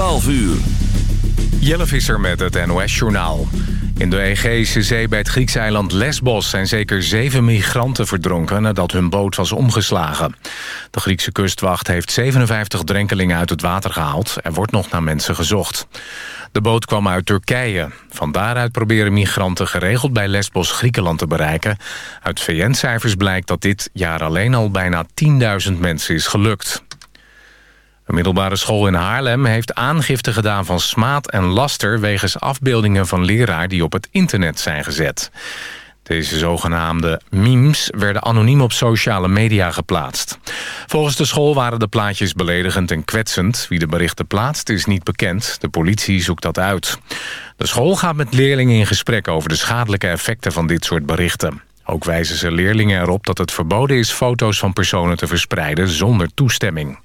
12 uur. Jelle Visser met het NOS-journaal. In de Egeïsche Zee bij het Griekse eiland Lesbos... zijn zeker zeven migranten verdronken nadat hun boot was omgeslagen. De Griekse kustwacht heeft 57 drenkelingen uit het water gehaald. Er wordt nog naar mensen gezocht. De boot kwam uit Turkije. Van daaruit proberen migranten geregeld bij Lesbos Griekenland te bereiken. Uit VN-cijfers blijkt dat dit jaar alleen al bijna 10.000 mensen is gelukt. Een middelbare school in Haarlem heeft aangifte gedaan van smaad en laster... wegens afbeeldingen van leraar die op het internet zijn gezet. Deze zogenaamde memes werden anoniem op sociale media geplaatst. Volgens de school waren de plaatjes beledigend en kwetsend. Wie de berichten plaatst is niet bekend. De politie zoekt dat uit. De school gaat met leerlingen in gesprek over de schadelijke effecten van dit soort berichten. Ook wijzen ze leerlingen erop dat het verboden is foto's van personen te verspreiden zonder toestemming.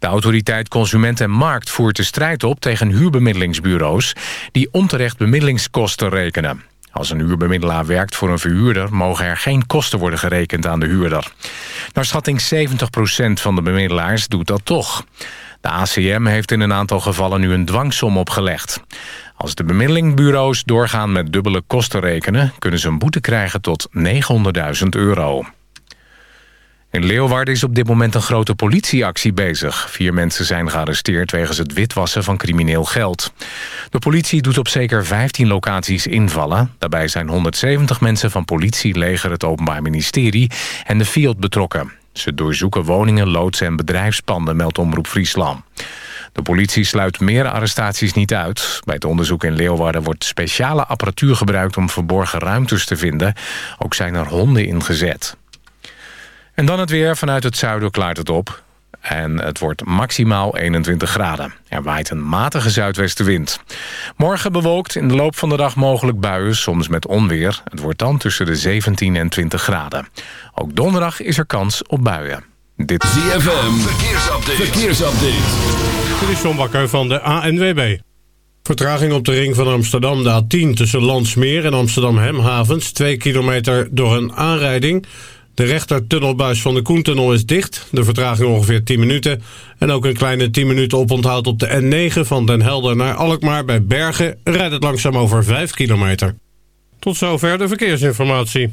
De autoriteit Consument en Markt voert de strijd op tegen huurbemiddelingsbureaus... die onterecht bemiddelingskosten rekenen. Als een huurbemiddelaar werkt voor een verhuurder... mogen er geen kosten worden gerekend aan de huurder. Naar schatting 70% van de bemiddelaars doet dat toch. De ACM heeft in een aantal gevallen nu een dwangsom opgelegd. Als de bemiddelingbureaus doorgaan met dubbele kosten rekenen... kunnen ze een boete krijgen tot 900.000 euro. In Leeuwarden is op dit moment een grote politieactie bezig. Vier mensen zijn gearresteerd wegens het witwassen van crimineel geld. De politie doet op zeker 15 locaties invallen. Daarbij zijn 170 mensen van politie, leger, het Openbaar Ministerie en de FIOD betrokken. Ze doorzoeken woningen, loodsen en bedrijfspanden, meldt Omroep Friesland. De politie sluit meer arrestaties niet uit. Bij het onderzoek in Leeuwarden wordt speciale apparatuur gebruikt om verborgen ruimtes te vinden. Ook zijn er honden ingezet. En dan het weer. Vanuit het zuiden klaart het op. En het wordt maximaal 21 graden. Er waait een matige zuidwestenwind. Morgen bewolkt in de loop van de dag mogelijk buien, soms met onweer. Het wordt dan tussen de 17 en 20 graden. Ook donderdag is er kans op buien. Dit is ZFM. Verkeersupdate. Verkeersupdate. Dit is John Bakker van de ANWB. Vertraging op de ring van Amsterdam, de A10 tussen Landsmeer en Amsterdam-Hemhavens. 2 kilometer door een aanrijding... De rechtertunnelbuis van de Koentunnel is dicht. De vertraging ongeveer 10 minuten. En ook een kleine 10 minuten oponthoud op de N9 van Den Helder naar Alkmaar bij Bergen... rijdt het langzaam over 5 kilometer. Tot zover de verkeersinformatie.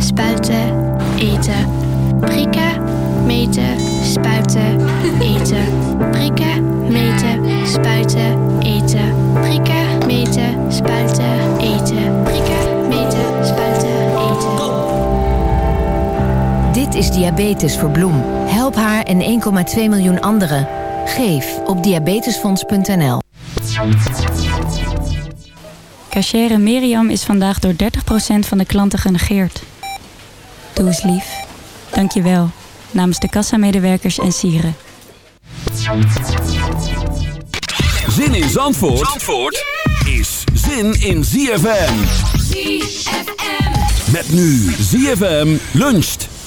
spuiten, eten. Prikken, meten, spuiten, eten. Prikken, meten, spuiten, eten. Prikken, meten, spuiten, eten. Prikken, meten, spuiten, eten. Dit is Diabetes voor Bloem. Help haar en 1,2 miljoen anderen. Geef op diabetesfonds.nl. Cachere Miriam is vandaag door 30% van de klanten genegeerd. Doe eens lief. Dank je wel. Namens de kassamedewerkers en sieren. Zin in Zandvoort, Zandvoort is zin in ZFM. ZFM. Met nu ZFM luncht.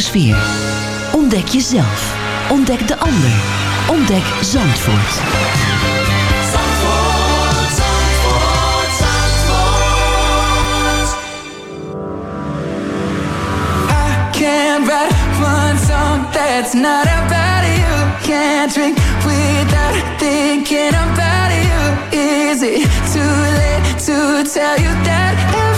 Sfeer. Ontdek jezelf. Ontdek de ander. Ontdek Zandvoort. Zandvoort, Zandvoort, Zandvoort. I can't write one song that's not about you. Can't drink without thinking about you. Is it too late to tell you that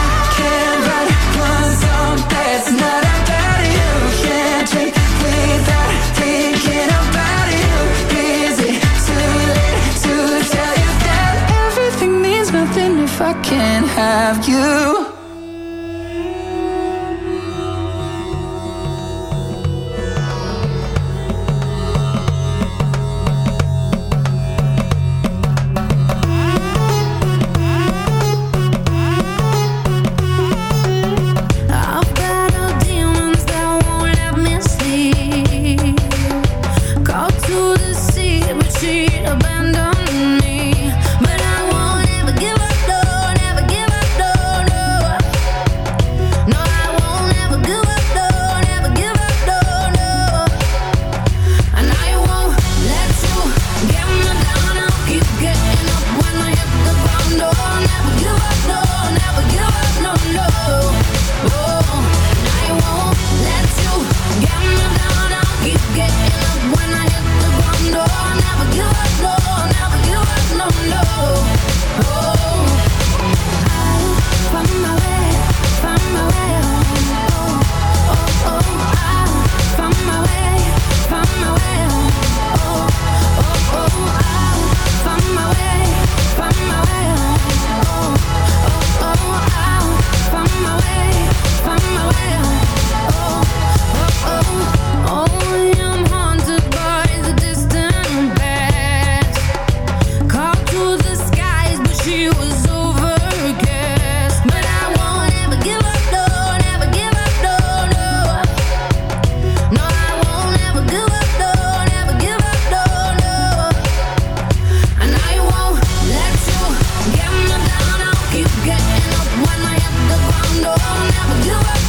You? Getting up when I hit the ground, oh, never give up.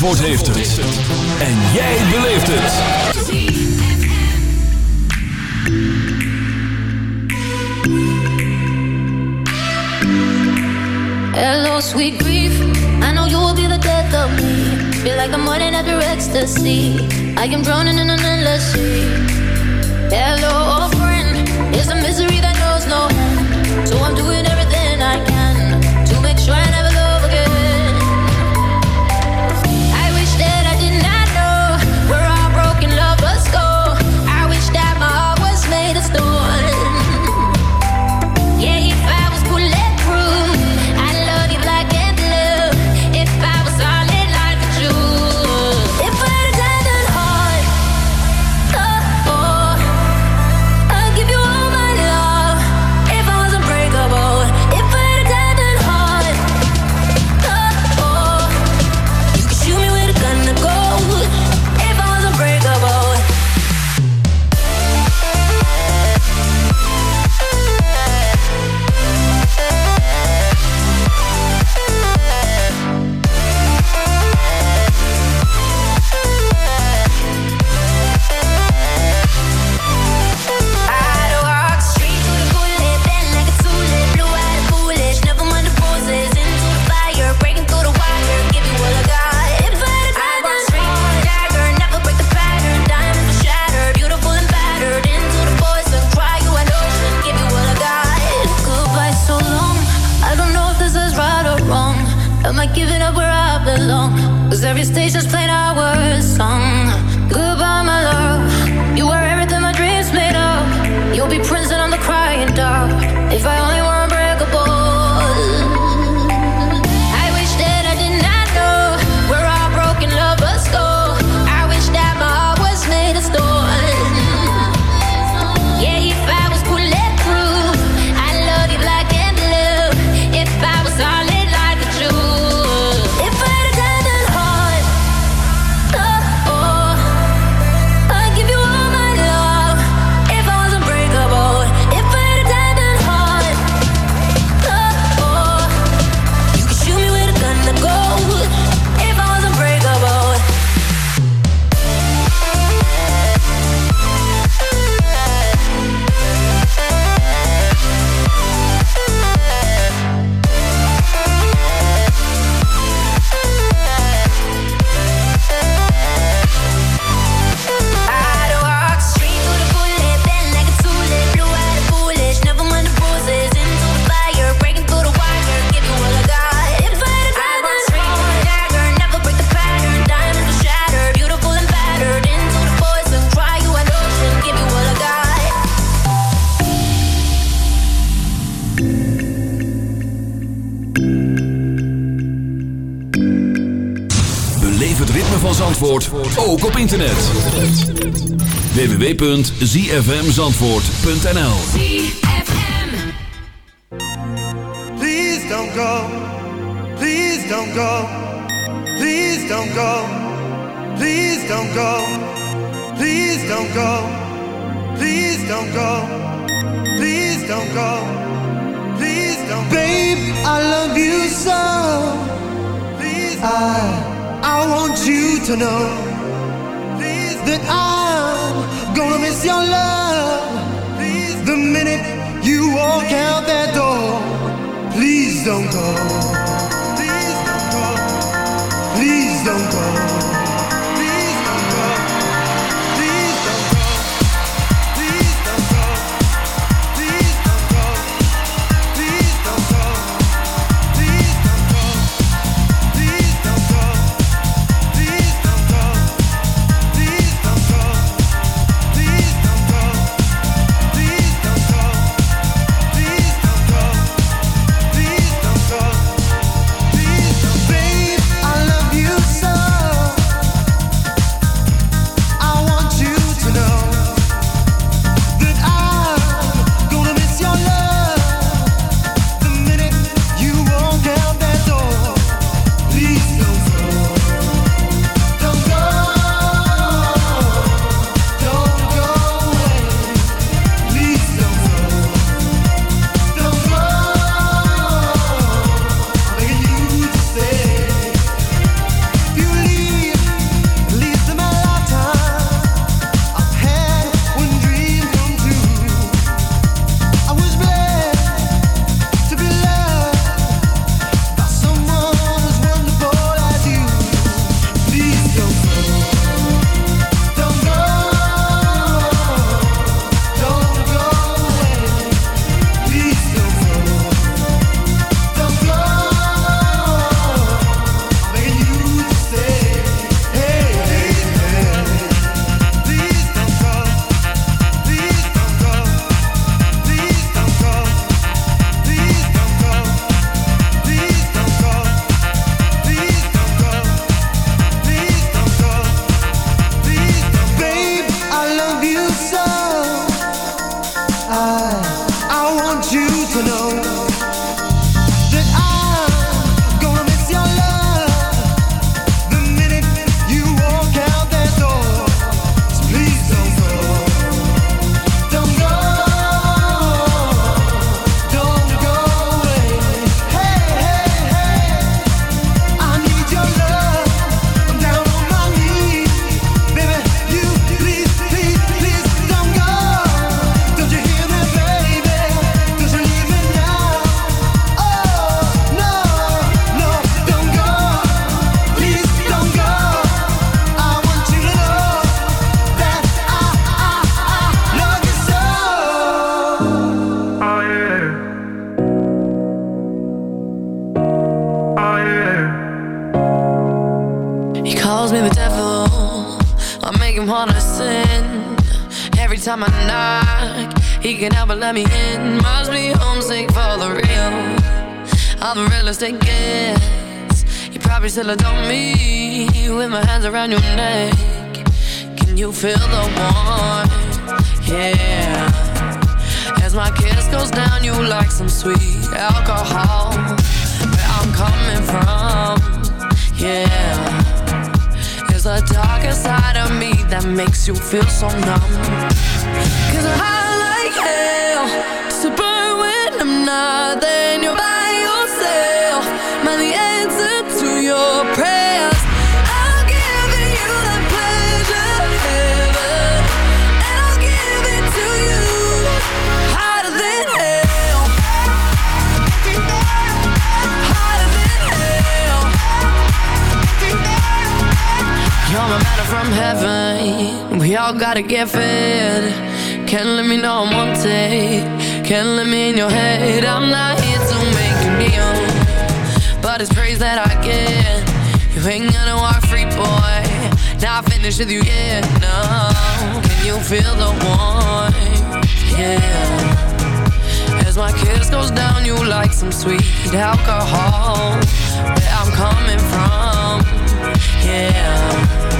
Zandvoort heeft het. En jij beleeft het. Hello, sweet grief. I know you will be the death of me. Feel like I'm morning after ecstasy. I am drowning in an endless sea. Hello, old friend. It's a misery that knows no end. So I'm doing everything I can to make sure I never. zfmzandvoort.nl Please don't go. Please don't go. Please don't go. Please don't go. Please don't go. Please don't go. Please don't go. Please don't go. Babe, I love you so. Please I, I want you to know. world. He can help but let me in. Must be homesick for the real. I'm the realest it gets. You probably still adore me with my hands around your neck. Can you feel the warmth? Yeah. As my kiss goes down, you like some sweet alcohol. Where I'm coming from, yeah. There's the darker side of me that makes you feel so numb. Cause I all my matter from heaven. We all gotta get fed. Can't let me know I'm wanted. Can't let me in your head. I'm not here to make you kneel. But it's praise that I get. You ain't gonna walk free, boy. Not finished with you yet, no. Can you feel the warmth? Yeah. As my kiss goes down, you like some sweet alcohol. Where I'm coming from, yeah.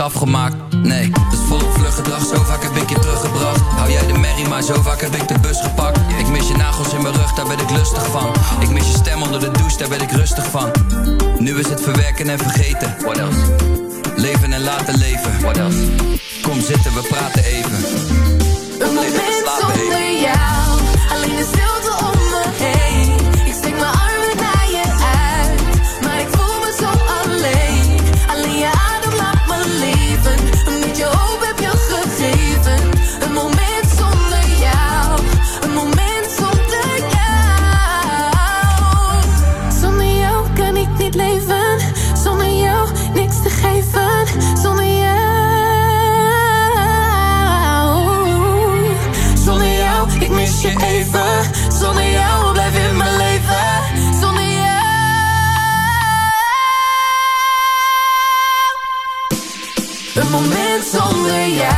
afgemaakt, nee Dus volop vlug gedrag, zo vaak heb ik je teruggebracht. Hou jij de merrie, maar zo vaak heb ik de bus gepakt. Ik mis je nagels in mijn rug, daar ben ik lustig van. Ik mis je stem onder de douche, daar ben ik rustig van. Nu is het verwerken en vergeten. What else? Leven en laten leven. What else? Kom zitten, we praten even. Een moment yeah.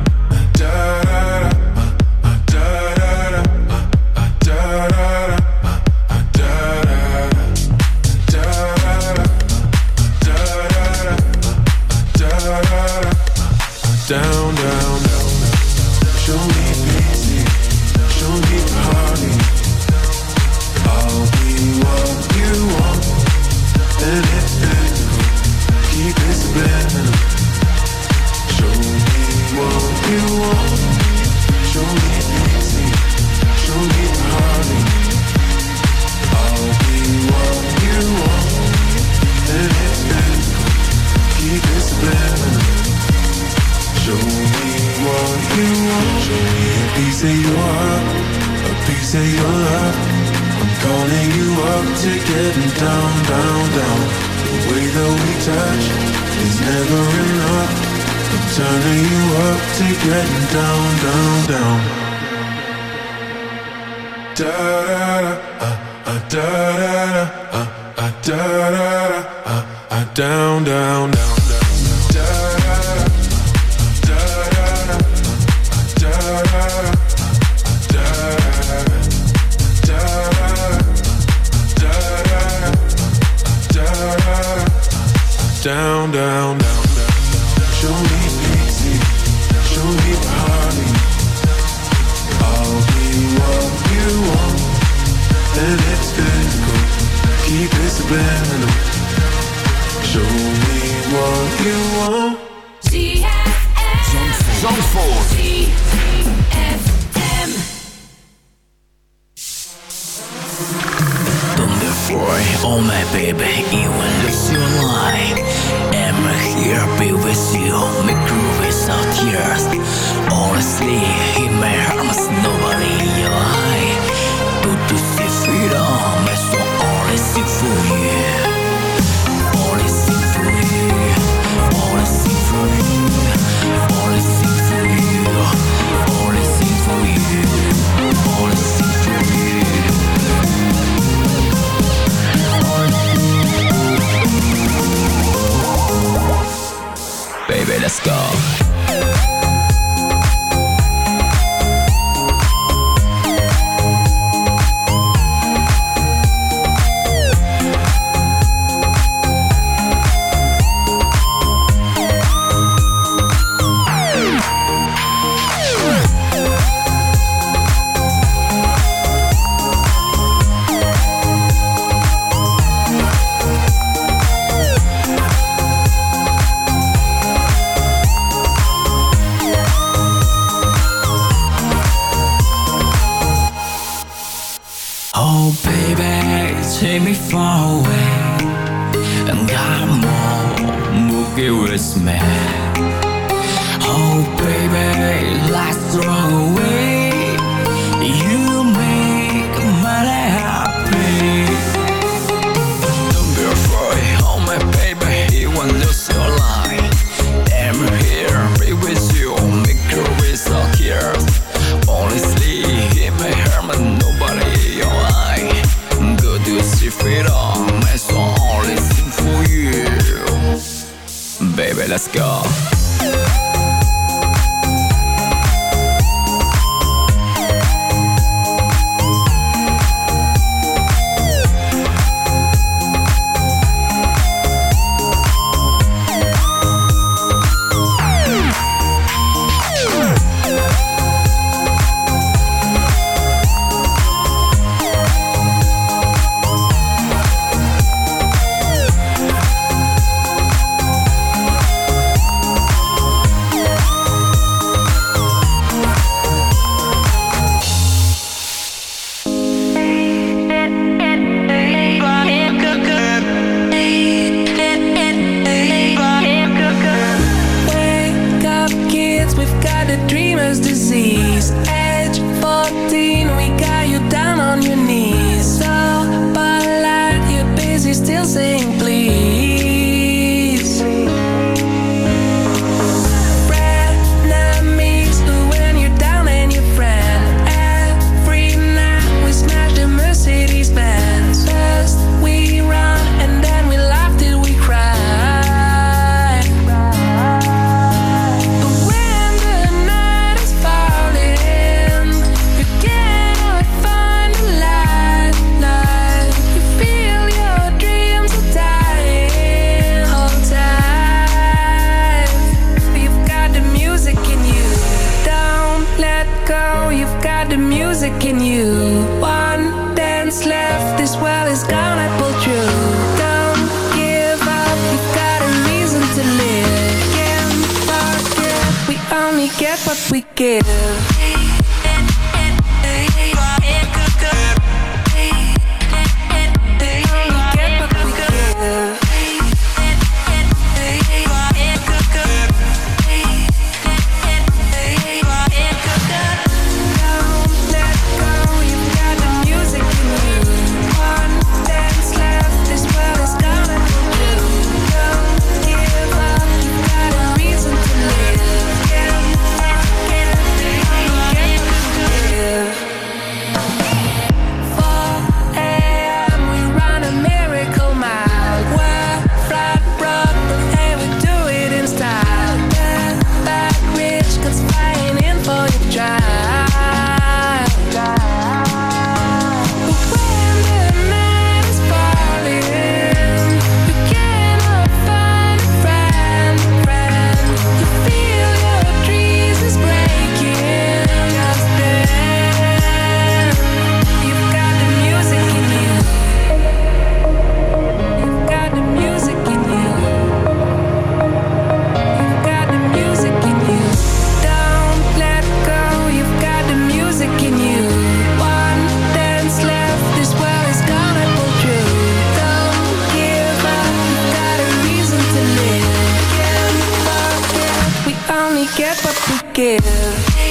down, down, down, down. Show me pity, show me party. I'll be what you want, and it's physical. Keep it subliminal. Show me what you want. Zandvoort. ZFM. Thunder Boy, oh my baby, you man. Oh baby, let's run away Go. only get what we give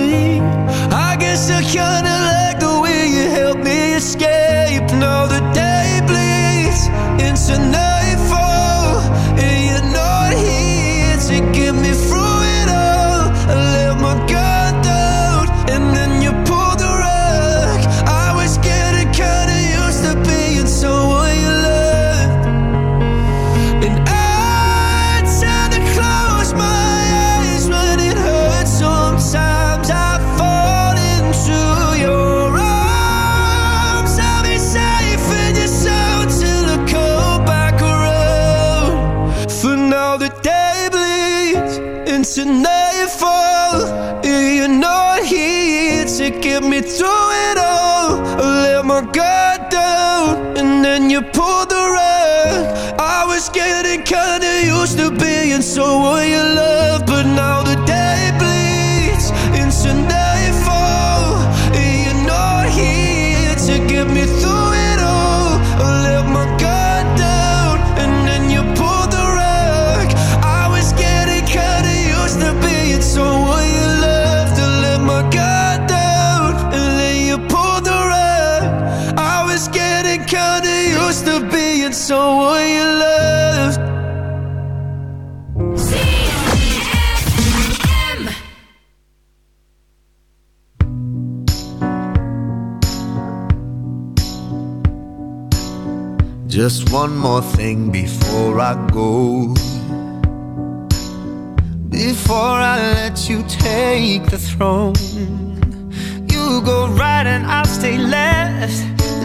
Used to being someone you loved. Just one more thing before I go. Before I let you take the throne, you go right and I'll stay left.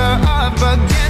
Up against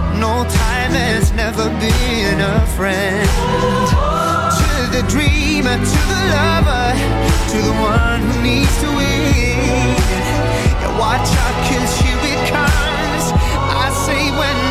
No time has never been a friend. To the dreamer, to the lover, to the one who needs to win. Yeah, watch out, cause here it comes. I say when